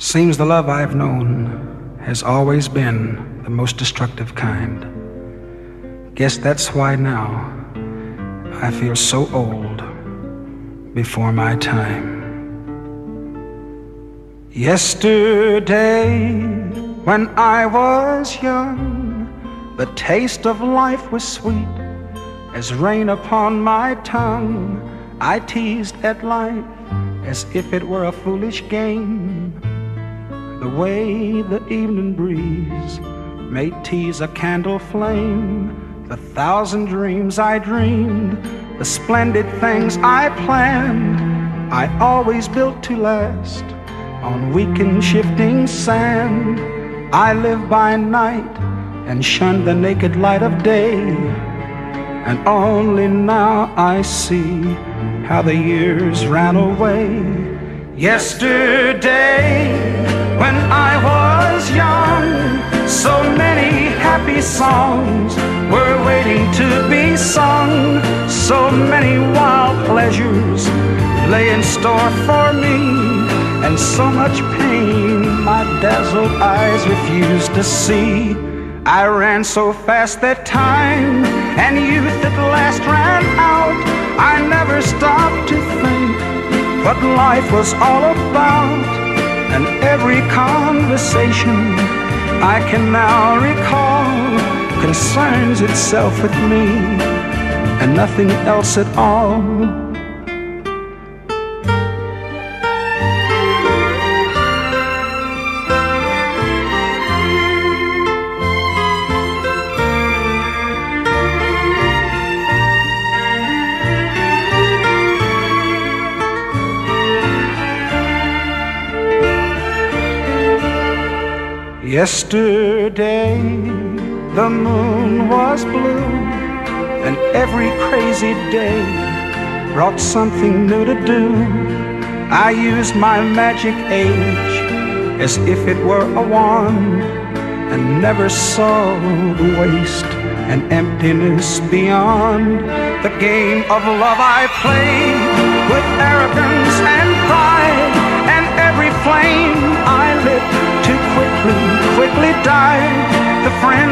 Seems the love I've known has always been the most destructive kind. Guess that's why now I feel so old before my time. Yesterday, when I was young, the taste of life was sweet as rain upon my tongue. I teased at life as if it were a foolish game. The way the evening breeze may tease a candle flame, the thousand dreams I dreamed, the splendid things I planned, I always built to last on weak and shifting sand. I live by night and shun the naked light of day. And only now I see how the years ran away. Yesterday, when I was young, so many happy songs were waiting to be sung. So many wild pleasures lay in store for me and so much pain my dazzled eyes refused to see. I ran so fast that time and youth at last ran out. I never stopped to what life was all about, and every conversation I can now recall concerns itself with me and nothing else at all. Yesterday the moon was blue, and every crazy day brought something new to do. I used my magic age as if it were a wand, and never saw the waste and emptiness beyond. The game of love I played with arrogance and pride, and every flame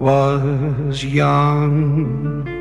was young.